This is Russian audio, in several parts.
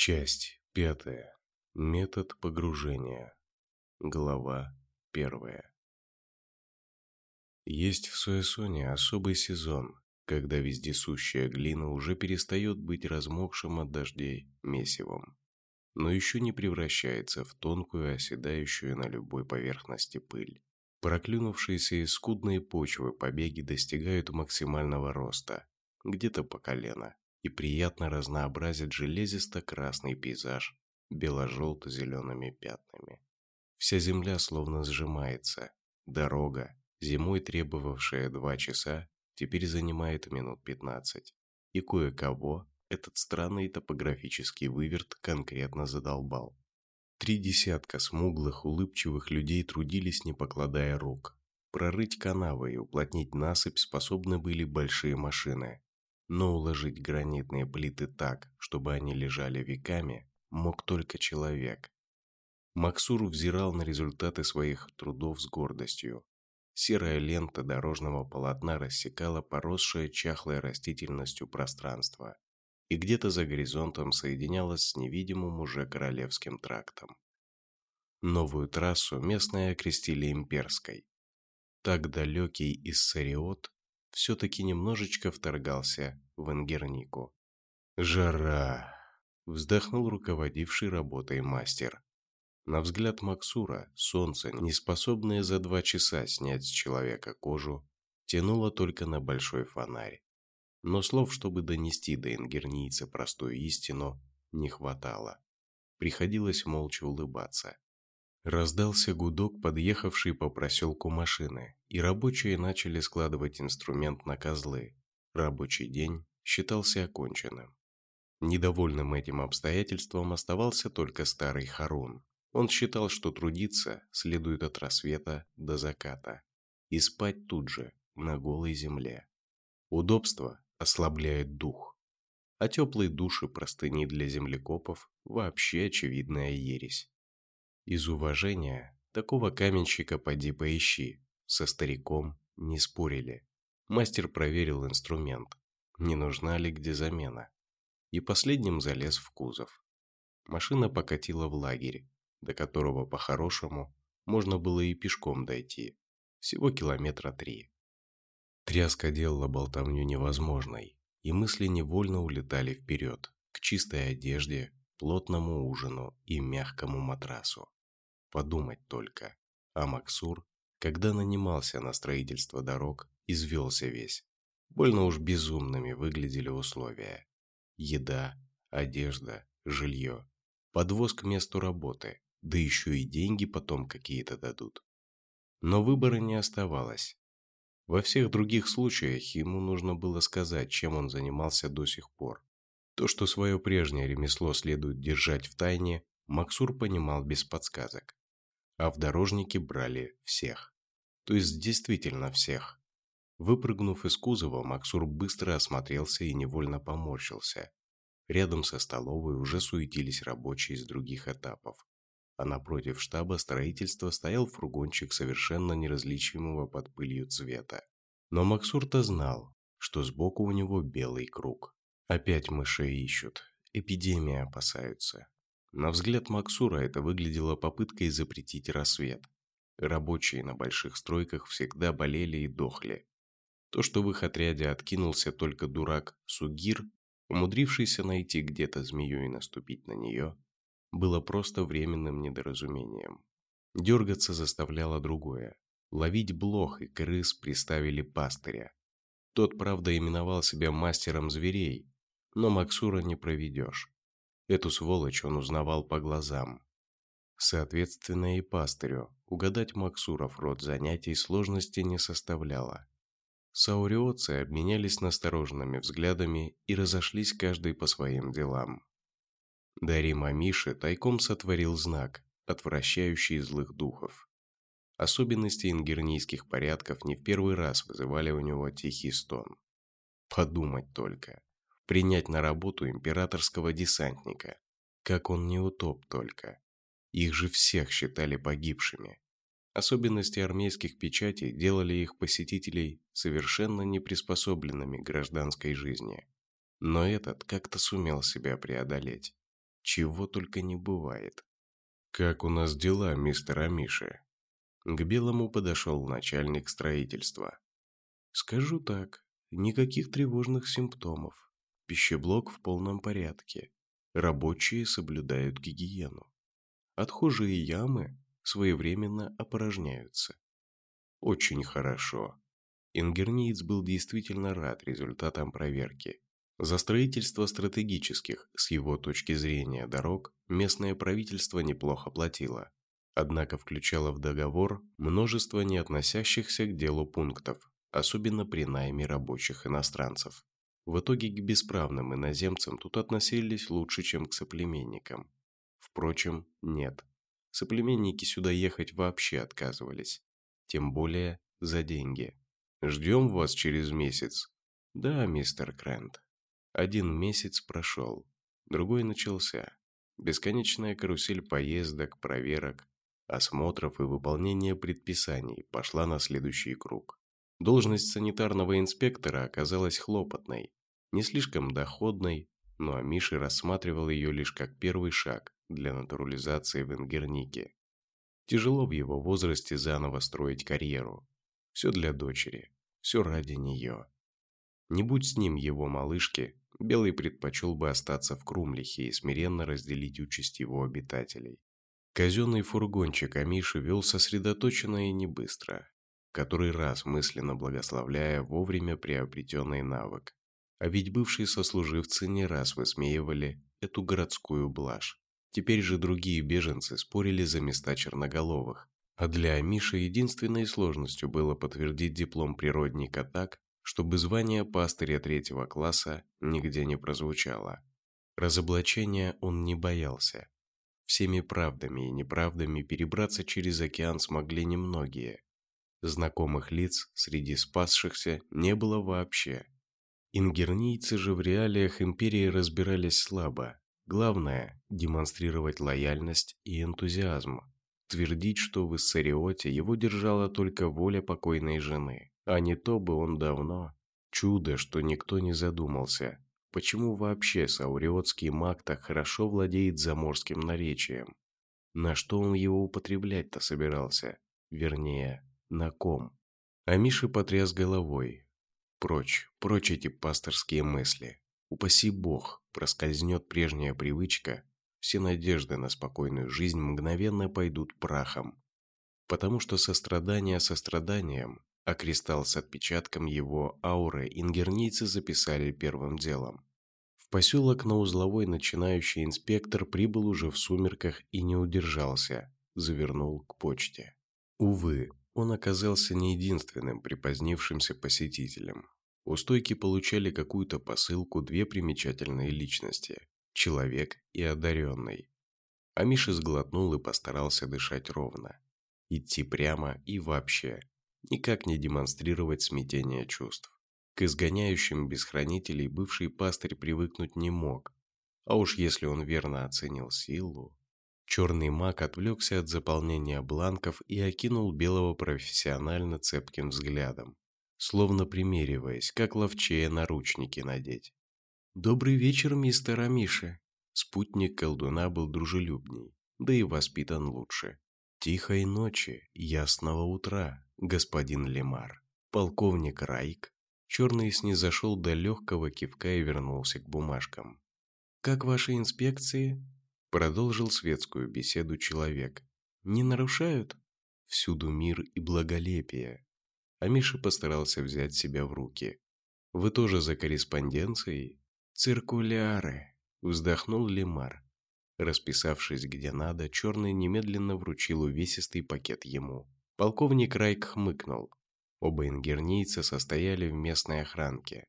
Часть пятая. Метод погружения. Глава первая. Есть в Суэсоне особый сезон, когда вездесущая глина уже перестает быть размокшим от дождей месивом, но еще не превращается в тонкую, оседающую на любой поверхности пыль. Проклюнувшиеся из скудной почвы побеги достигают максимального роста, где-то по колено, и приятно разнообразят железисто-красный пейзаж бело-желто-зелеными пятнами. Вся земля словно сжимается. Дорога, зимой требовавшая два часа, теперь занимает минут пятнадцать. И кое-кого этот странный топографический выверт конкретно задолбал. Три десятка смуглых, улыбчивых людей трудились, не покладая рук. Прорыть канавы и уплотнить насыпь способны были большие машины. Но уложить гранитные плиты так, чтобы они лежали веками, мог только человек. Максур взирал на результаты своих трудов с гордостью. Серая лента дорожного полотна рассекала поросшее чахлой растительностью пространство и где-то за горизонтом соединялась с невидимым уже Королевским трактом. Новую трассу местные окрестили Имперской. Так далекий Иссариот все-таки немножечко вторгался в Энгернику. «Жара!» – вздохнул руководивший работой мастер. На взгляд Максура, солнце, не способное за два часа снять с человека кожу, тянуло только на большой фонарь но слов, чтобы донести до ингернийца простую истину, не хватало. Приходилось молча улыбаться. Раздался гудок, подъехавший по проселку машины, и рабочие начали складывать инструмент на козлы. Рабочий день считался оконченным. Недовольным этим обстоятельством оставался только старый Харун. Он считал, что трудиться следует от рассвета до заката и спать тут же, на голой земле. Удобство ослабляет дух. А теплые души простыни для землекопов вообще очевидная ересь. Из уважения такого каменщика поди поищи, со стариком не спорили. Мастер проверил инструмент, не нужна ли где замена, и последним залез в кузов. Машина покатила в лагерь, до которого по-хорошему можно было и пешком дойти, всего километра три. Тряска делала болтовню невозможной, и мысли невольно улетали вперед, к чистой одежде, плотному ужину и мягкому матрасу. Подумать только, а Максур, когда нанимался на строительство дорог, извелся весь. Больно уж безумными выглядели условия. Еда, одежда, жилье, подвоз к месту работы, да еще и деньги потом какие-то дадут. Но выбора не оставалось. Во всех других случаях ему нужно было сказать, чем он занимался до сих пор. То, что свое прежнее ремесло следует держать в тайне, Максур понимал без подсказок. А в дорожники брали всех. То есть действительно всех. Выпрыгнув из кузова, Максур быстро осмотрелся и невольно поморщился. Рядом со столовой уже суетились рабочие из других этапов. А напротив штаба строительства стоял фургончик совершенно неразличимого под пылью цвета. Но Максур-то знал, что сбоку у него белый круг. Опять мышей ищут, эпидемии опасаются. На взгляд Максура это выглядело попыткой запретить рассвет. Рабочие на больших стройках всегда болели и дохли. То, что в их отряде откинулся только дурак Сугир, умудрившийся найти где-то змею и наступить на нее, было просто временным недоразумением. Дергаться заставляло другое. Ловить блох и крыс приставили пастыря. Тот, правда, именовал себя мастером зверей, но Максура не проведешь. Эту сволочь он узнавал по глазам. Соответственно, и пастырю угадать Максуров род занятий сложности не составляло. Сауриотцы обменялись настороженными взглядами и разошлись каждый по своим делам. Дарима Мише тайком сотворил знак, отвращающий злых духов. Особенности ингернийских порядков не в первый раз вызывали у него тихий стон. Подумать только. Принять на работу императорского десантника. Как он не утоп только. Их же всех считали погибшими. Особенности армейских печатей делали их посетителей совершенно неприспособленными к гражданской жизни. Но этот как-то сумел себя преодолеть. чего только не бывает. «Как у нас дела, мистер Амиши?» К Белому подошел начальник строительства. «Скажу так, никаких тревожных симптомов. Пищеблок в полном порядке. Рабочие соблюдают гигиену. Отхожие ямы своевременно опорожняются. Очень хорошо. Ингерниец был действительно рад результатам проверки. За строительство стратегических, с его точки зрения, дорог местное правительство неплохо платило. Однако включало в договор множество не относящихся к делу пунктов, особенно при найме рабочих иностранцев. В итоге к бесправным иноземцам тут относились лучше, чем к соплеменникам. Впрочем, нет. Соплеменники сюда ехать вообще отказывались. Тем более за деньги. Ждем вас через месяц. Да, мистер Крент. Один месяц прошел. Другой начался. Бесконечная карусель поездок, проверок, осмотров и выполнения предписаний пошла на следующий круг. Должность санитарного инспектора оказалась хлопотной, не слишком доходной, но Амиши рассматривал ее лишь как первый шаг для натурализации в Ингернике. Тяжело в его возрасте заново строить карьеру. Все для дочери, все ради нее. Не будь с ним его малышки, Белый предпочел бы остаться в Крумлихе и смиренно разделить участь его обитателей. Казенный фургончик Амиши вел сосредоточенно и не быстро, который раз мысленно благословляя вовремя приобретенный навык. А ведь бывшие сослуживцы не раз высмеивали эту городскую блажь. Теперь же другие беженцы спорили за места черноголовых. А для Амиши единственной сложностью было подтвердить диплом природника так, чтобы звание пастыря третьего класса нигде не прозвучало. Разоблачения он не боялся. Всеми правдами и неправдами перебраться через океан смогли немногие. Знакомых лиц среди спасшихся не было вообще. Ингернийцы же в реалиях империи разбирались слабо. Главное – демонстрировать лояльность и энтузиазм. Твердить, что в Иссариоте его держала только воля покойной жены. А не то бы он давно. Чудо, что никто не задумался. Почему вообще сауриотский маг так хорошо владеет заморским наречием? На что он его употреблять-то собирался? Вернее, на ком? А Миша потряс головой, Прочь, прочь эти пасторские мысли. Упаси Бог, проскользнет прежняя привычка, все надежды на спокойную жизнь мгновенно пойдут прахом. Потому что сострадание состраданием, а кристалл с отпечатком его ауры ингернийцы записали первым делом. В поселок на узловой начинающий инспектор прибыл уже в сумерках и не удержался, завернул к почте. Увы, он оказался не единственным припозднившимся посетителем. У стойки получали какую-то посылку две примечательные личности – человек и одаренный. А Миша сглотнул и постарался дышать ровно. Идти прямо и вообще. Никак не демонстрировать смятение чувств. К изгоняющим без хранителей бывший пастырь привыкнуть не мог. А уж если он верно оценил силу... Черный маг отвлекся от заполнения бланков и окинул белого профессионально цепким взглядом, словно примериваясь, как ловчее наручники надеть. «Добрый вечер, мистер Амиша!» Спутник колдуна был дружелюбней, да и воспитан лучше. «Тихой ночи, ясного утра, господин Лемар!» Полковник Райк. Черный снизошел до легкого кивка и вернулся к бумажкам. «Как ваши инспекции?» Продолжил светскую беседу человек. «Не нарушают?» «Всюду мир и благолепие». А Миша постарался взять себя в руки. «Вы тоже за корреспонденцией?» «Циркуляры», — вздохнул Лемар. Расписавшись где надо, Черный немедленно вручил увесистый пакет ему. Полковник Райк хмыкнул. Оба ингернийца состояли в местной охранке,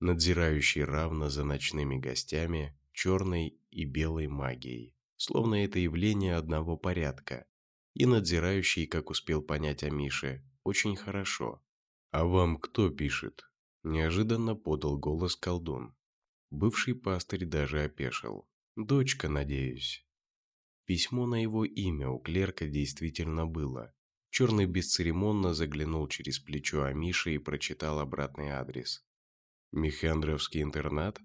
надзирающей равно за ночными гостями, черной и белой магией, словно это явление одного порядка, и надзирающий, как успел понять о Мише, очень хорошо. «А вам кто пишет?» – неожиданно подал голос колдун. Бывший пастырь даже опешил. «Дочка, надеюсь». Письмо на его имя у клерка действительно было. Черный бесцеремонно заглянул через плечо Амиши и прочитал обратный адрес. «Михандровский интернат?»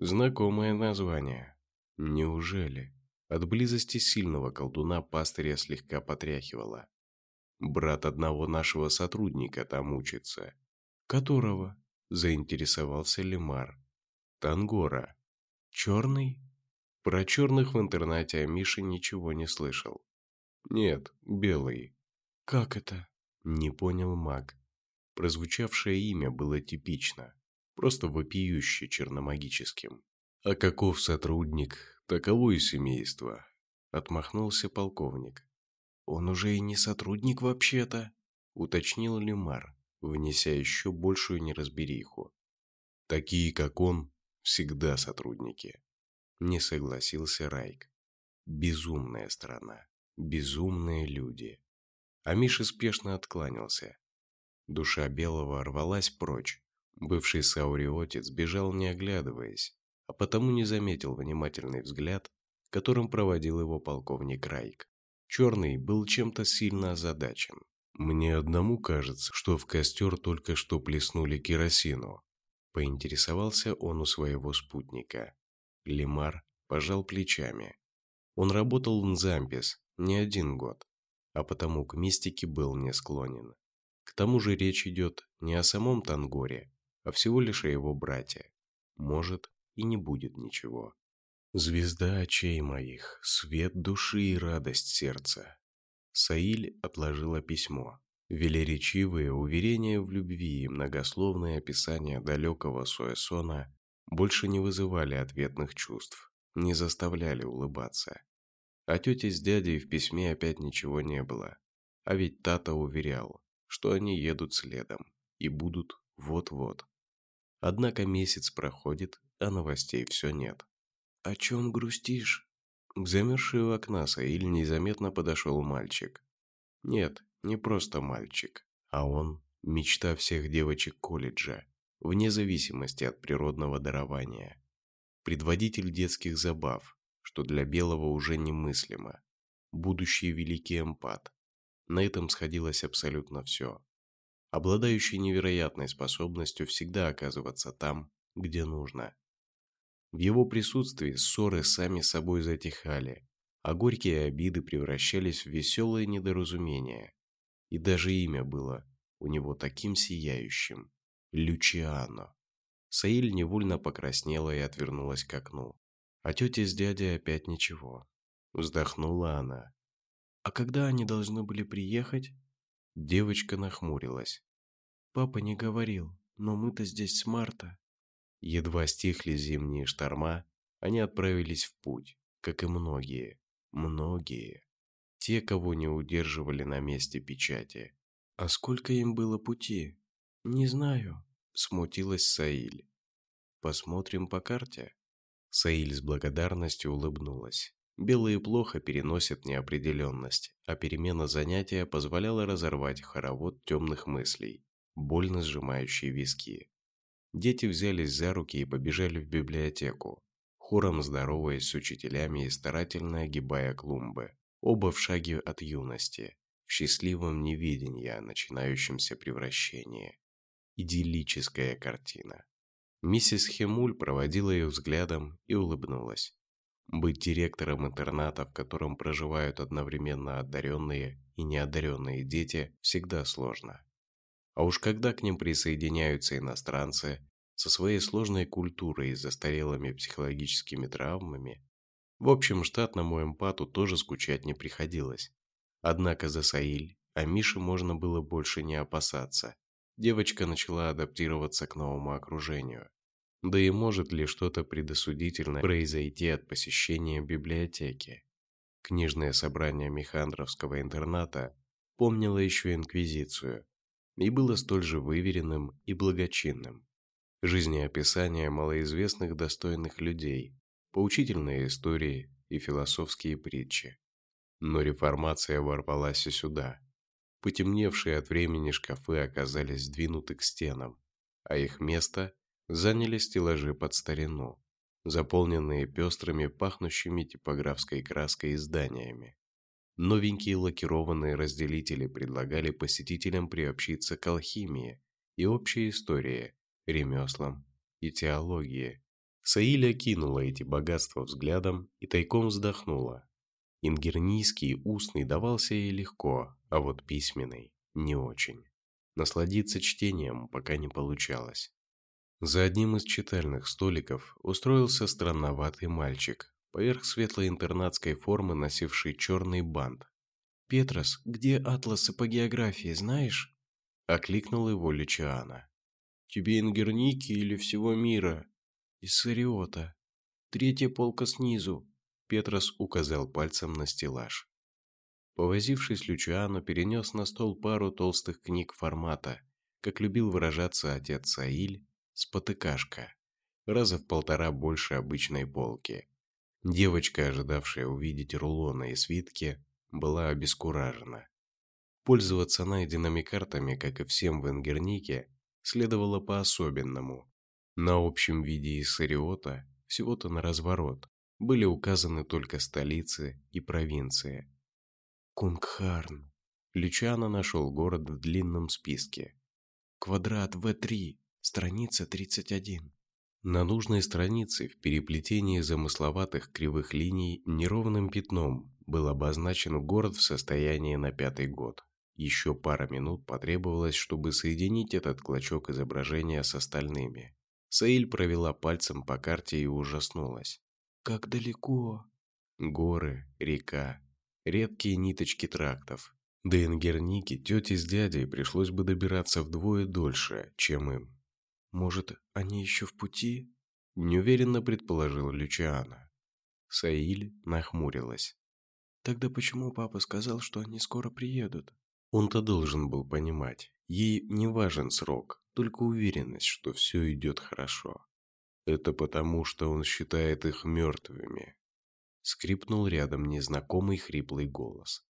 Знакомое название. Неужели? От близости сильного колдуна пастыря слегка потряхивало. Брат одного нашего сотрудника там учится. Которого? Заинтересовался Лемар. Тангора. Черный? Про черных в интернате о Мише ничего не слышал. Нет, белый. Как это? Не понял маг. Прозвучавшее имя было типично, просто вопиюще черномагическим. А каков сотрудник, таково и семейство, отмахнулся полковник. Он уже и не сотрудник вообще-то, уточнил Люмар, внеся еще большую неразбериху. Такие, как он, всегда сотрудники. Не согласился Райк. Безумная страна, безумные люди. А Миша спешно откланялся. Душа Белого рвалась прочь. Бывший сауриотец бежал не оглядываясь, а потому не заметил внимательный взгляд, которым проводил его полковник Райк. Черный был чем-то сильно озадачен. «Мне одному кажется, что в костер только что плеснули керосину», поинтересовался он у своего спутника. Лимар пожал плечами. Он работал в Нзампис не один год, а потому к мистике был не склонен. К тому же речь идет не о самом Тангоре, а всего лишь о его брате. Может, и не будет ничего. Звезда очей моих, свет души и радость сердца. Саиль отложила письмо. Велеречивые уверения в любви и многословные описания далекого Суэсона больше не вызывали ответных чувств, не заставляли улыбаться. А тете с дядей в письме опять ничего не было. А ведь Тата уверял, что они едут следом и будут вот-вот. Однако месяц проходит, а новостей все нет. «О чем грустишь?» К замерзшей у окна Саиль незаметно подошел мальчик. Нет, не просто мальчик, а он – мечта всех девочек колледжа, вне зависимости от природного дарования. Предводитель детских забав, что для Белого уже немыслимо. Будущий великий эмпат. На этом сходилось абсолютно все. Обладающий невероятной способностью всегда оказываться там, где нужно. В его присутствии ссоры сами собой затихали, а горькие обиды превращались в веселое недоразумение. И даже имя было у него таким сияющим – Лючиано. Саиль невольно покраснела и отвернулась к окну. А тетя с дядей опять ничего. Вздохнула она. «А когда они должны были приехать?» Девочка нахмурилась. «Папа не говорил, но мы-то здесь с марта». Едва стихли зимние шторма, они отправились в путь, как и многие, многие. Те, кого не удерживали на месте печати. А сколько им было пути? Не знаю, смутилась Саиль. Посмотрим по карте. Саиль с благодарностью улыбнулась. Белые плохо переносят неопределенность, а перемена занятия позволяла разорвать хоровод темных мыслей, больно сжимающие виски. Дети взялись за руки и побежали в библиотеку, хором здороваясь с учителями и старательно огибая клумбы, оба в шаге от юности, в счастливом неведении о начинающемся превращении. Идиллическая картина. Миссис Хемуль проводила их взглядом и улыбнулась. Быть директором интерната, в котором проживают одновременно одаренные и неодаренные дети, всегда сложно. А уж когда к ним присоединяются иностранцы со своей сложной культурой и застарелыми психологическими травмами, в общем, штатному эмпату тоже скучать не приходилось. Однако за Саиль а Мише можно было больше не опасаться. Девочка начала адаптироваться к новому окружению. Да и может ли что-то предосудительное произойти от посещения библиотеки? Книжное собрание Михандровского интерната помнило еще Инквизицию, и было столь же выверенным и благочинным. Жизнеописания малоизвестных достойных людей, поучительные истории и философские притчи. Но реформация ворвалась и сюда. Потемневшие от времени шкафы оказались сдвинуты к стенам, а их место заняли стеллажи под старину, заполненные пестрыми, пахнущими типографской краской изданиями. Новенькие лакированные разделители предлагали посетителям приобщиться к алхимии и общей истории, ремеслам и теологии. Саиля кинула эти богатства взглядом и тайком вздохнула. Ингернийский устный давался ей легко, а вот письменный – не очень. Насладиться чтением пока не получалось. За одним из читальных столиков устроился странноватый мальчик, поверх светлой интернатской формы носивший черный бант. «Петрос, где атласы по географии, знаешь?» – окликнул его Лючиана. «Тебе ингерники или всего мира?» «Из Сариота. Третья полка снизу», – Петрос указал пальцем на стеллаж. Повозившись, Лючиано перенес на стол пару толстых книг формата, как любил выражаться отец Саиль, спотыкашка, раза в полтора больше обычной полки. Девочка, ожидавшая увидеть рулоны и свитки, была обескуражена. Пользоваться найденными картами, как и всем в Энгернике, следовало по-особенному. На общем виде из Сариота, всего-то на разворот, были указаны только столицы и провинции. Кунгхарн. Лючано нашел город в длинном списке. Квадрат В3, страница 31. На нужной странице в переплетении замысловатых кривых линий неровным пятном был обозначен город в состоянии на пятый год. Еще пара минут потребовалось, чтобы соединить этот клочок изображения с остальными. Саиль провела пальцем по карте и ужаснулась. «Как далеко?» Горы, река, редкие ниточки трактов. До Ингерники тете с дядей пришлось бы добираться вдвое дольше, чем им. «Может, они еще в пути?» – неуверенно предположила Лючиана. Саиль нахмурилась. «Тогда почему папа сказал, что они скоро приедут?» Он-то должен был понимать. Ей не важен срок, только уверенность, что все идет хорошо. Это потому, что он считает их мертвыми скрипнул рядом незнакомый хриплый голос.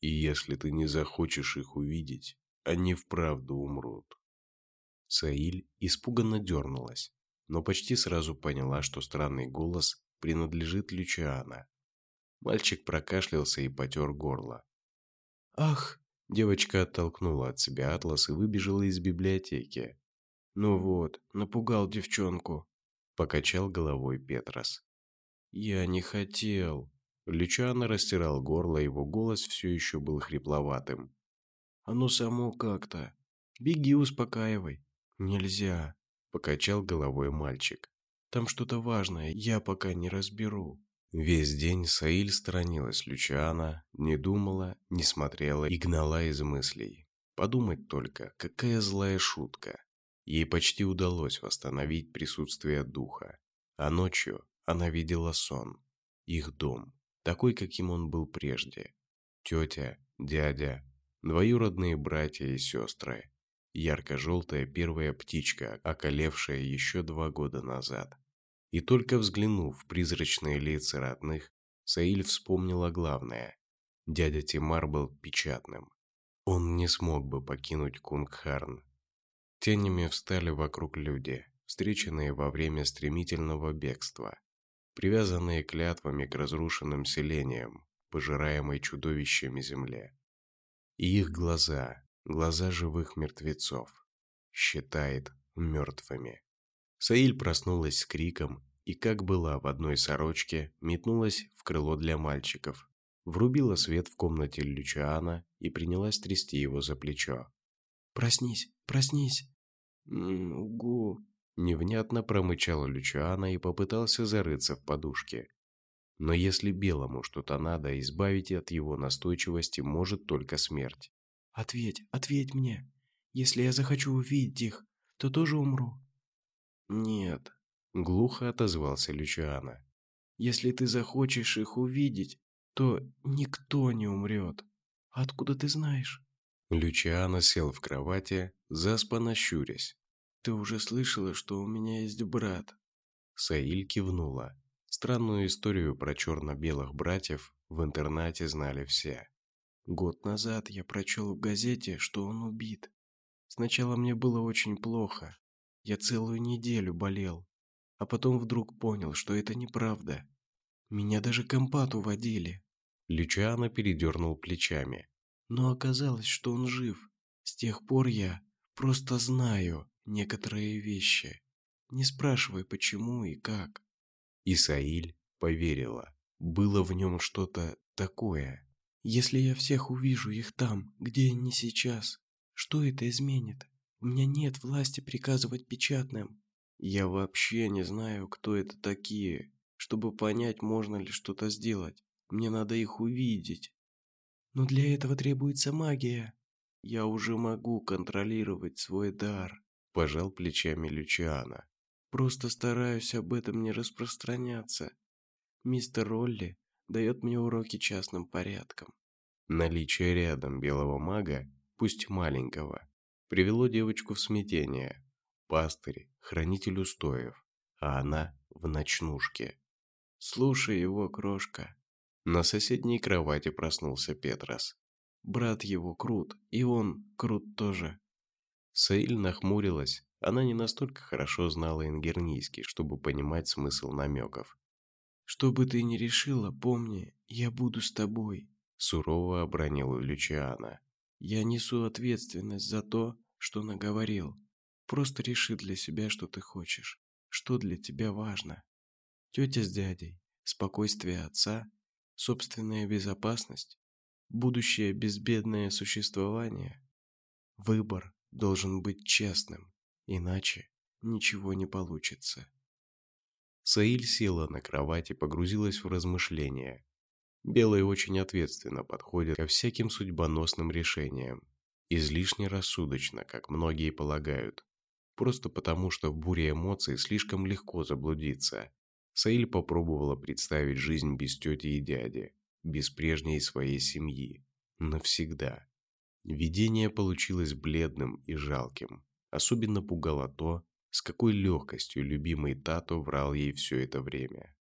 И если ты не захочешь их увидеть, они вправду умрут. Саиль испуганно дернулась, но почти сразу поняла, что странный голос принадлежит Лючиана. Мальчик прокашлялся и потер горло. «Ах!» – девочка оттолкнула от себя атлас и выбежала из библиотеки. «Ну вот, напугал девчонку», – покачал головой Петрос. «Я не хотел». Лючано растирал горло, его голос все еще был хрипловатым. «Оно само как-то. Беги, успокаивай». «Нельзя», – покачал головой мальчик. «Там что-то важное, я пока не разберу». Весь день Саиль сторонилась Лючана, не думала, не смотрела и гнала из мыслей. Подумать только, какая злая шутка. Ей почти удалось восстановить присутствие духа. А ночью она видела сон. Их дом, такой, каким он был прежде. Тетя, дядя, двоюродные братья и сестры. Ярко-желтая первая птичка, околевшая еще два года назад. И только взглянув в призрачные лица родных, Саиль вспомнила главное. Дядя Тимар был печатным. Он не смог бы покинуть Кунгхарн. Тенями встали вокруг люди, встреченные во время стремительного бегства привязанные клятвами к разрушенным селениям, пожираемой чудовищами земле. И их глаза, глаза живых мертвецов, считает мертвыми. Саиль проснулась с криком и, как была в одной сорочке, метнулась в крыло для мальчиков, врубила свет в комнате Лючиана и принялась трясти его за плечо. «Проснись, проснись!» «Угу!» Невнятно промычал Лючиана и попытался зарыться в подушке. Но если белому что-то надо, избавить от его настойчивости может только смерть. «Ответь, ответь мне. Если я захочу увидеть их, то тоже умру». «Нет», — глухо отозвался Лючиана. «Если ты захочешь их увидеть, то никто не умрет. Откуда ты знаешь?» Лючиана сел в кровати, заспанно щурясь. «Ты уже слышала, что у меня есть брат?» Саиль кивнула. Странную историю про черно-белых братьев в интернате знали все. Год назад я прочел в газете, что он убит. Сначала мне было очень плохо. Я целую неделю болел. А потом вдруг понял, что это неправда. Меня даже компат уводили. Лючано передернул плечами. Но оказалось, что он жив. С тех пор я просто знаю, некоторые вещи. Не спрашивай, почему и как. Исаиль поверила. Было в нем что-то такое. Если я всех увижу их там, где они сейчас, что это изменит? У меня нет власти приказывать печатным. Я вообще не знаю, кто это такие, чтобы понять, можно ли что-то сделать. Мне надо их увидеть. Но для этого требуется магия. Я уже могу контролировать свой дар, пожал плечами Лючиана. Просто стараюсь об этом не распространяться. Мистер Ролли дает мне уроки частным порядком. Наличие рядом белого мага, пусть маленького, привело девочку в смятение. Пастырь, хранитель устоев, а она в ночнушке. «Слушай его, крошка». На соседней кровати проснулся Петрос. Брат его крут, и он крут тоже. Саиль нахмурилась. Она не настолько хорошо знала ингернийский, чтобы понимать смысл намеков. «Что бы ты ни решила, помни, я буду с тобой», – сурово обронила Лючиана. «Я несу ответственность за то, что наговорил. Просто реши для себя, что ты хочешь, что для тебя важно. Тетя с дядей, спокойствие отца, собственная безопасность, будущее безбедное существование. Выбор должен быть честным, иначе ничего не получится. Саиль села на кровать и погрузилась в размышления. Белые очень ответственно подходят ко всяким судьбоносным решениям. Излишне рассудочно, как многие полагают. Просто потому, что в буре эмоций слишком легко заблудиться. Саиль попробовала представить жизнь без тети и дяди, без прежней своей семьи. Навсегда. Видение получилось бледным и жалким. Особенно пугало то, с какой легкостью любимый Тато врал ей все это время.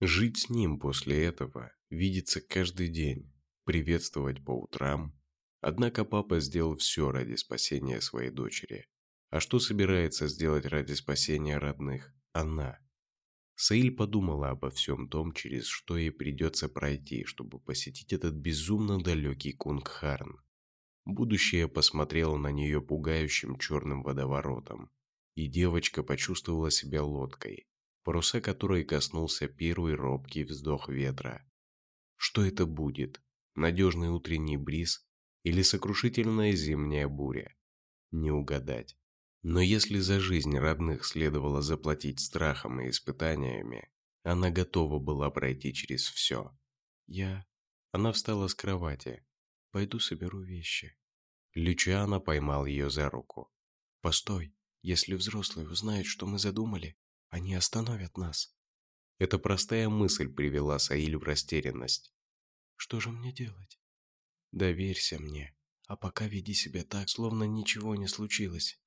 Жить с ним после этого, видеться каждый день, приветствовать по утрам. Однако папа сделал все ради спасения своей дочери. А что собирается сделать ради спасения родных она? Саиль подумала обо всем том, через что ей придется пройти, чтобы посетить этот безумно далекий Кунгхарн. Будущее посмотрело на нее пугающим черным водоворотом, и девочка почувствовала себя лодкой, паруса которой коснулся первый робкий вздох ветра. Что это будет? Надежный утренний бриз или сокрушительная зимняя буря? Не угадать. Но если за жизнь родных следовало заплатить страхом и испытаниями, она готова была пройти через все. Я... Она встала с кровати. Пойду соберу вещи. Лючиана поймал ее за руку. Постой, если взрослые узнают, что мы задумали, они остановят нас. Эта простая мысль привела Саиль в растерянность. Что же мне делать? Доверься мне, а пока веди себя так, словно ничего не случилось.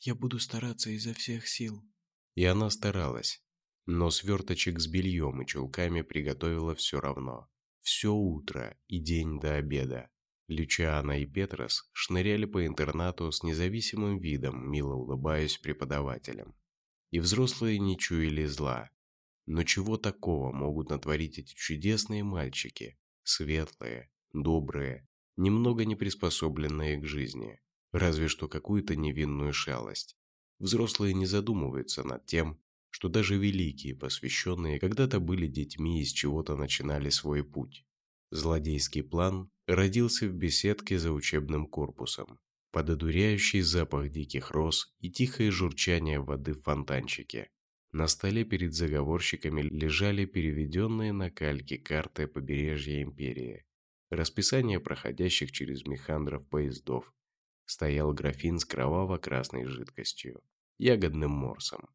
Я буду стараться изо всех сил. И она старалась. Но сверточек с бельем и чулками приготовила все равно. Все утро и день до обеда. Лючиана и Петрос шныряли по интернату с независимым видом, мило улыбаясь преподавателям. И взрослые не чуяли зла. Но чего такого могут натворить эти чудесные мальчики? Светлые, добрые, немного не приспособленные к жизни разве что какую-то невинную шалость. Взрослые не задумываются над тем, что даже великие посвященные когда-то были детьми и с чего-то начинали свой путь. Злодейский план родился в беседке за учебным корпусом, под одуряющий запах диких роз и тихое журчание воды в фонтанчике. На столе перед заговорщиками лежали переведенные на кальки карты побережья Империи, расписание проходящих через механдров поездов, стоял графин с кроваво-красной жидкостью, ягодным морсом.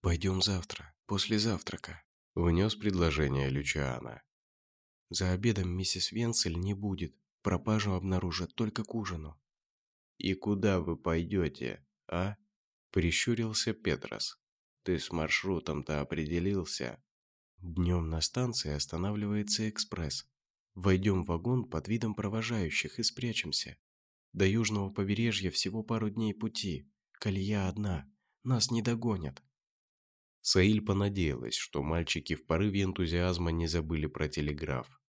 «Пойдем завтра, после завтрака», – внес предложение Лючиана. «За обедом миссис Венцель не будет, пропажу обнаружат только к ужину». «И куда вы пойдете, а?» – прищурился Петрос. «Ты с маршрутом-то определился?» Днем на станции останавливается экспресс. Войдем в вагон под видом провожающих и спрячемся. До южного побережья всего пару дней пути. Колея одна. Нас не догонят. Саиль понадеялась, что мальчики в порыве энтузиазма не забыли про телеграф.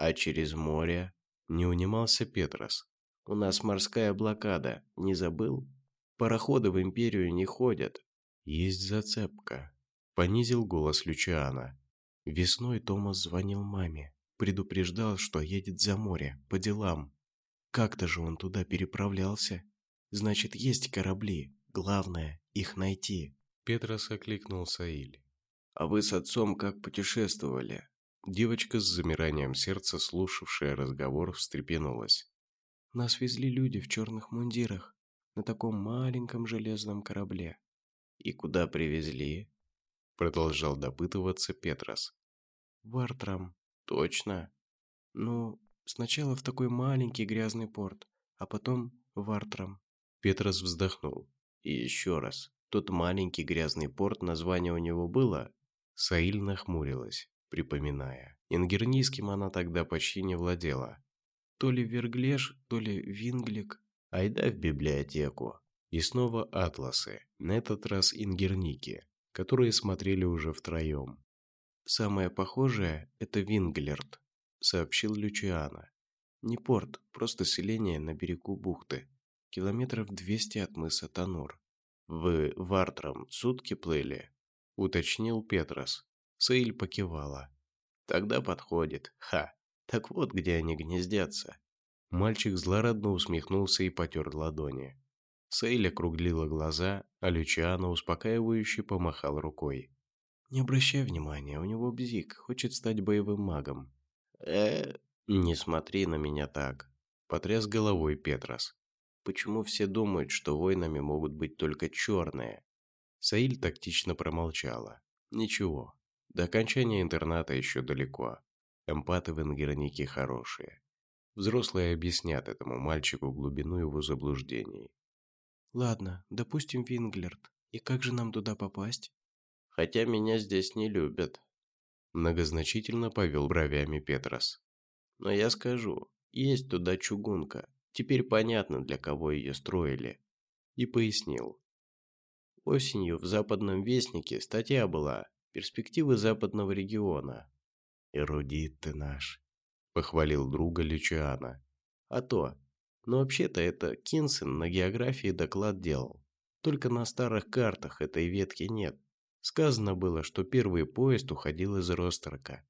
«А через море?» – не унимался Петрос. «У нас морская блокада, не забыл? Пароходы в империю не ходят». Есть зацепка. Понизил голос Лючиана. Весной Томас звонил маме, предупреждал, что едет за море, по делам. Как-то же он туда переправлялся. Значит, есть корабли. Главное – их найти. Петрос окликнул Саиль. «А вы с отцом как путешествовали?» Девочка с замиранием сердца, слушавшая разговор, встрепенулась. «Нас везли люди в черных мундирах на таком маленьком железном корабле». «И куда привезли?» Продолжал допытываться Петрос. «В Артрам». «Точно?» «Ну, сначала в такой маленький грязный порт, а потом в Артрам». Петрос вздохнул. «И еще раз, тот маленький грязный порт, название у него было?» Саиль нахмурилась, припоминая. Ингернийским она тогда почти не владела. То ли Верглеш, то ли Винглик. Айда в библиотеку. И снова атласы, на этот раз ингерники, которые смотрели уже втроем. «Самое похожее – это Винглерт», – сообщил Лючиана. «Не порт, просто селение на берегу бухты. Километров двести от мыса Танур. «Вы в Артром сутки плыли?» – уточнил Петрос. Саиль покивала. «Тогда подходит. Ха! Так вот, где они гнездятся». Мальчик злорадно усмехнулся и потер ладони. Сейль округлила глаза, а Лючиано успокаивающе помахал рукой. «Не обращай внимания, у него бзик, хочет стать боевым магом». э не смотри на меня так», – потряс головой Петрос. Почему все думают, что воинами могут быть только черные? Саиль тактично промолчала. Ничего, до окончания интерната еще далеко. Эмпаты в Ингернике хорошие. Взрослые объяснят этому мальчику глубину его заблуждений. «Ладно, допустим, Винглерт. И как же нам туда попасть?» «Хотя меня здесь не любят», – многозначительно повел бровями Петрос. «Но я скажу, есть туда чугунка, Теперь понятно, для кого ее строили. И пояснил. Осенью в Западном Вестнике статья была «Перспективы Западного региона». «Эрудит ты наш», – похвалил друга Лючиана. «А то. Но вообще-то это Кинсен на географии доклад делал. Только на старых картах этой ветки нет. Сказано было, что первый поезд уходил из Ростерка.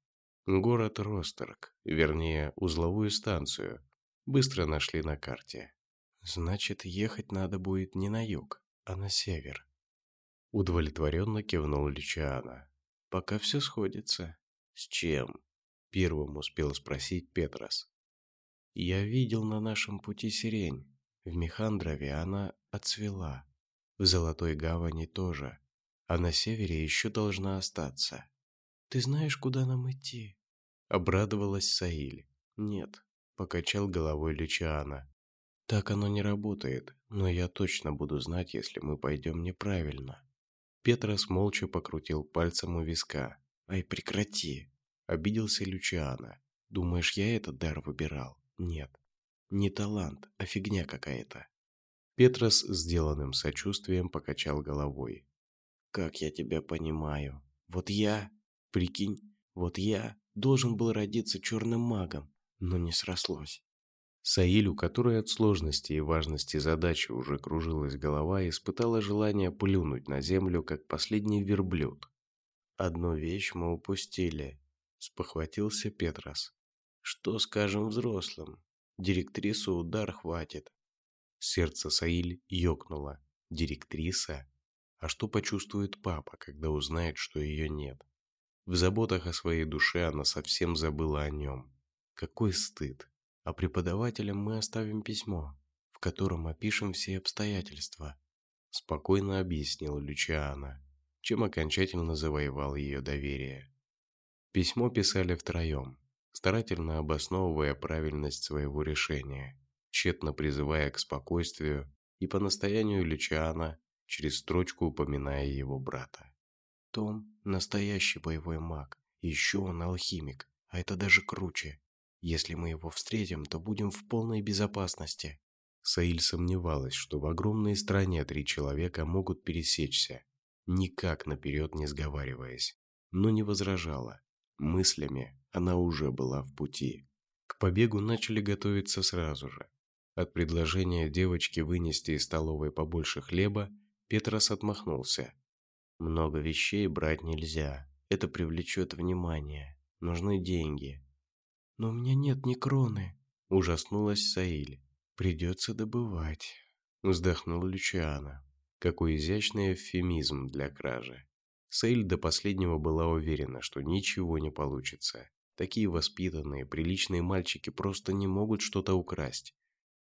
Город Ростерк, вернее, узловую станцию, быстро нашли на карте. Значит, ехать надо будет не на юг, а на север. Удовлетворенно кивнул Лючиана. Пока все сходится. С чем? Первым успел спросить Петрос. Я видел на нашем пути сирень. В Механдрове она отцвела. В Золотой Гавани тоже. А на севере еще должна остаться. Ты знаешь, куда нам идти? Обрадовалась Саиль. Нет, Покачал головой Лючиана. Так оно не работает, но я точно буду знать, если мы пойдем неправильно. Петрос молча покрутил пальцем у виска. «Ай, прекрати!» Обиделся Лючиана. «Думаешь, я этот дар выбирал? Нет. Не талант, а фигня какая-то». Петрос сделанным сочувствием покачал головой. «Как я тебя понимаю. Вот я, прикинь, вот я должен был родиться черным магом, но не срослось. Саилю, которой от сложности и важности задачи уже кружилась голова, испытала желание плюнуть на землю, как последний верблюд. «Одну вещь мы упустили», – спохватился Петрос. «Что скажем взрослым? Директрису удар хватит». Сердце Саиль ёкнуло. «Директриса? А что почувствует папа, когда узнает, что ее нет?» В заботах о своей душе она совсем забыла о нем. Какой стыд. А преподавателям мы оставим письмо, в котором опишем все обстоятельства. Спокойно объяснила Лючиана, чем окончательно завоевал ее доверие. Письмо писали втроем, старательно обосновывая правильность своего решения, тщетно призывая к спокойствию и по настоянию Лючиана через строчку упоминая его брата. Том – настоящий боевой маг, еще он алхимик, а это даже круче. Если мы его встретим, то будем в полной безопасности. Саиль сомневалась, что в огромной стране три человека могут пересечься, никак наперед не сговариваясь, но не возражала. Мыслями она уже была в пути. К побегу начали готовиться сразу же. От предложения девочки вынести из столовой побольше хлеба Петрос отмахнулся. Много вещей брать нельзя. Это привлечет внимание. Нужны деньги. Но у меня нет ни кроны. Ужаснулась Саиль. Придется добывать. Вздохнул Лючиана. Какой изящный эвфемизм для кражи. Сейль до последнего была уверена, что ничего не получится. Такие воспитанные, приличные мальчики просто не могут что-то украсть.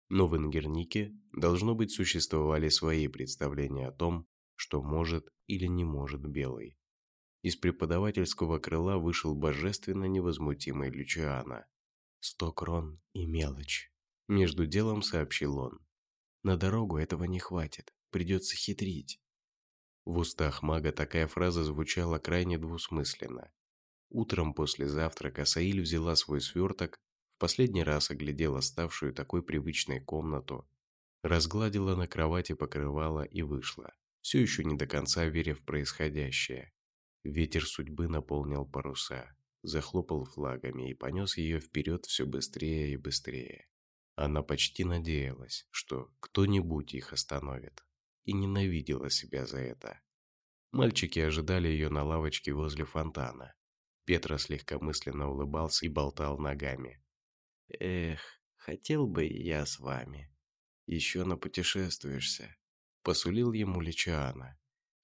Но в Ингернике, должно быть, существовали свои представления о том, что может или не может Белый. Из преподавательского крыла вышел божественно невозмутимый Лючиана. «Сто крон и мелочь», – между делом сообщил он. «На дорогу этого не хватит, придется хитрить». В устах мага такая фраза звучала крайне двусмысленно. Утром после завтрака Саиль взяла свой сверток, в последний раз оглядела ставшую такой привычной комнату, разгладила на кровати покрывало и вышла, все еще не до конца веря в происходящее. Ветер судьбы наполнил паруса, захлопал флагами и понес ее вперед все быстрее и быстрее. Она почти надеялась, что кто-нибудь их остановит, и ненавидела себя за это. Мальчики ожидали ее на лавочке возле фонтана, Петра легкомысленно улыбался и болтал ногами. «Эх, хотел бы я с вами. Еще напутешествуешься», – посулил ему Личиана.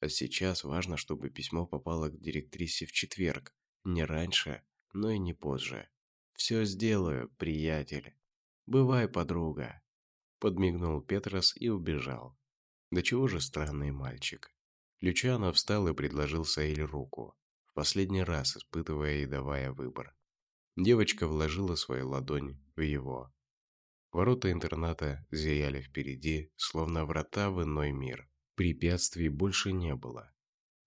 «А сейчас важно, чтобы письмо попало к директрисе в четверг. Не раньше, но и не позже. Все сделаю, приятель. Бывай, подруга». Подмигнул Петрос и убежал. Да чего же странный мальчик. Лючано встал и предложил Саиль руку последний раз испытывая и давая выбор. Девочка вложила свою ладонь в его. Ворота интерната зияли впереди, словно врата в иной мир. Препятствий больше не было.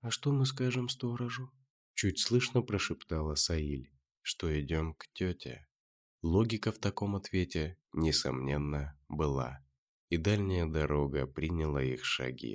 «А что мы скажем сторожу?» Чуть слышно прошептала Саиль, что идем к тете. Логика в таком ответе, несомненно, была. И дальняя дорога приняла их шаги.